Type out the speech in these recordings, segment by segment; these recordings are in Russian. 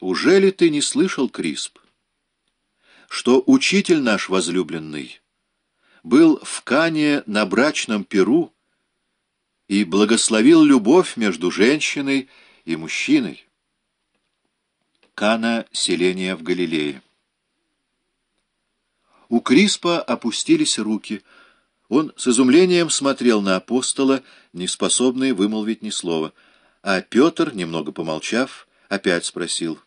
Уже ли ты не слышал, Крисп, что учитель наш возлюбленный был в Кане на брачном перу и благословил любовь между женщиной и мужчиной? Кана — селение в Галилее. У Криспа опустились руки. Он с изумлением смотрел на апостола, не способный вымолвить ни слова. А Петр, немного помолчав, опять спросил.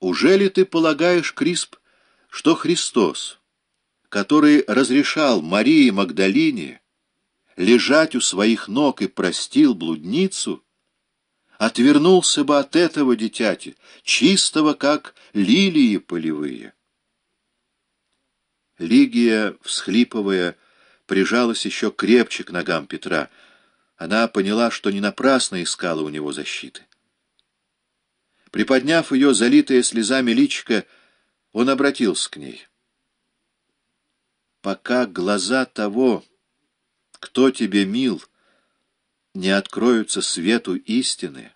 «Уже ли ты полагаешь, Крисп, что Христос, который разрешал Марии Магдалине лежать у своих ног и простил блудницу, отвернулся бы от этого дитяти, чистого, как лилии полевые?» Лигия, всхлипывая, прижалась еще крепче к ногам Петра. Она поняла, что не напрасно искала у него защиты. Приподняв ее залитое слезами личико, он обратился к ней. «Пока глаза того, кто тебе мил, не откроются свету истины,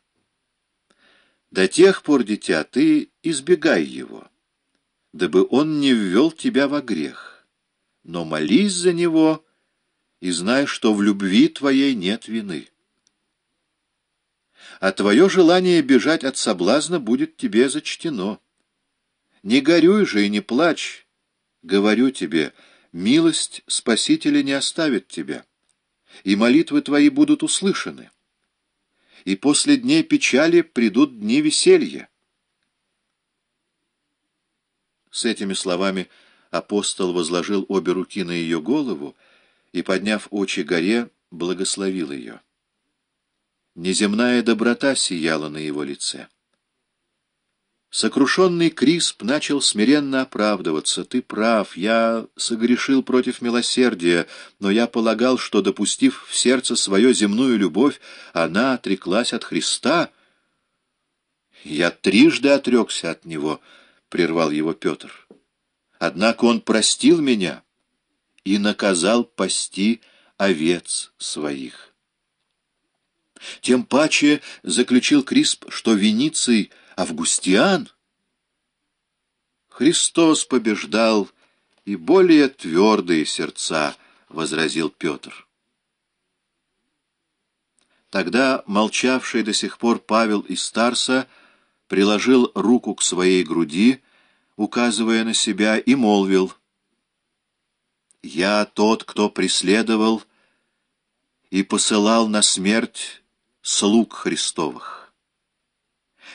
до тех пор, дитя, ты избегай его» дабы он не ввел тебя во грех. Но молись за него и знай, что в любви твоей нет вины. А твое желание бежать от соблазна будет тебе зачтено. Не горюй же и не плачь. Говорю тебе, милость Спасителя не оставит тебя, и молитвы твои будут услышаны. И после дней печали придут дни веселья. С этими словами апостол возложил обе руки на ее голову и, подняв очи горе, благословил ее. Неземная доброта сияла на его лице. Сокрушенный Крисп начал смиренно оправдываться. «Ты прав, я согрешил против милосердия, но я полагал, что, допустив в сердце свою земную любовь, она отреклась от Христа. Я трижды отрекся от Него» прервал его Петр. Однако он простил меня и наказал пасти овец своих. Тем паче заключил Крисп, что Вениций Августиан Христос побеждал и более твердые сердца, — возразил Петр. Тогда молчавший до сих пор Павел из Старса приложил руку к своей груди, указывая на себя, и молвил, «Я тот, кто преследовал и посылал на смерть слуг Христовых.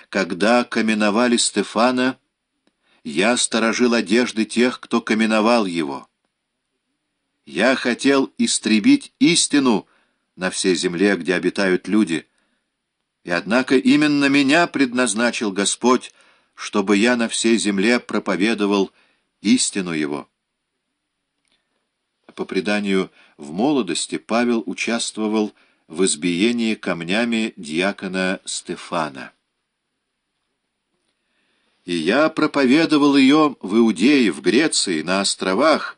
Когда каменовали Стефана, я сторожил одежды тех, кто каменовал его. Я хотел истребить истину на всей земле, где обитают люди, — и однако именно меня предназначил Господь, чтобы я на всей земле проповедовал истину Его. По преданию, в молодости Павел участвовал в избиении камнями диакона Стефана. И я проповедовал ее в Иудее, в Греции, на островах,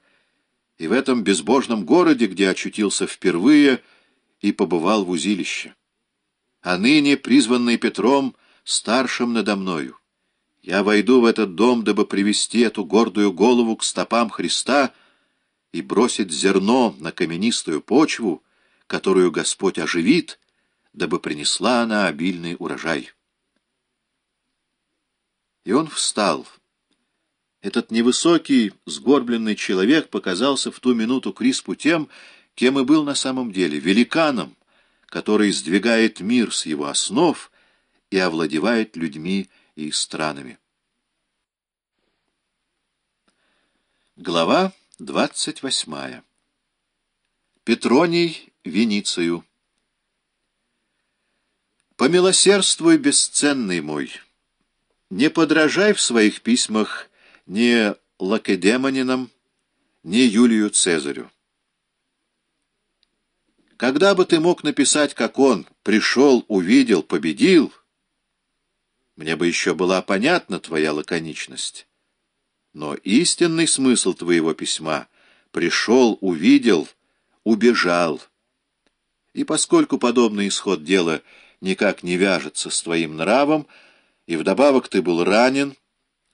и в этом безбожном городе, где очутился впервые и побывал в узилище а ныне, призванный Петром, старшим надо мною. Я войду в этот дом, дабы привести эту гордую голову к стопам Христа и бросить зерно на каменистую почву, которую Господь оживит, дабы принесла она обильный урожай. И он встал. Этот невысокий, сгорбленный человек показался в ту минуту Криспу тем, кем и был на самом деле, великаном, который сдвигает мир с его основ и овладевает людьми и странами. Глава 28. Петроний Веницию. «Помилосердствуй, бесценный мой, не подражай в своих письмах ни Лакедемонинам, ни Юлию Цезарю. Когда бы ты мог написать, как он пришел, увидел, победил, мне бы еще была понятна твоя лаконичность. Но истинный смысл твоего письма — пришел, увидел, убежал. И поскольку подобный исход дела никак не вяжется с твоим нравом, И вдобавок ты был ранен,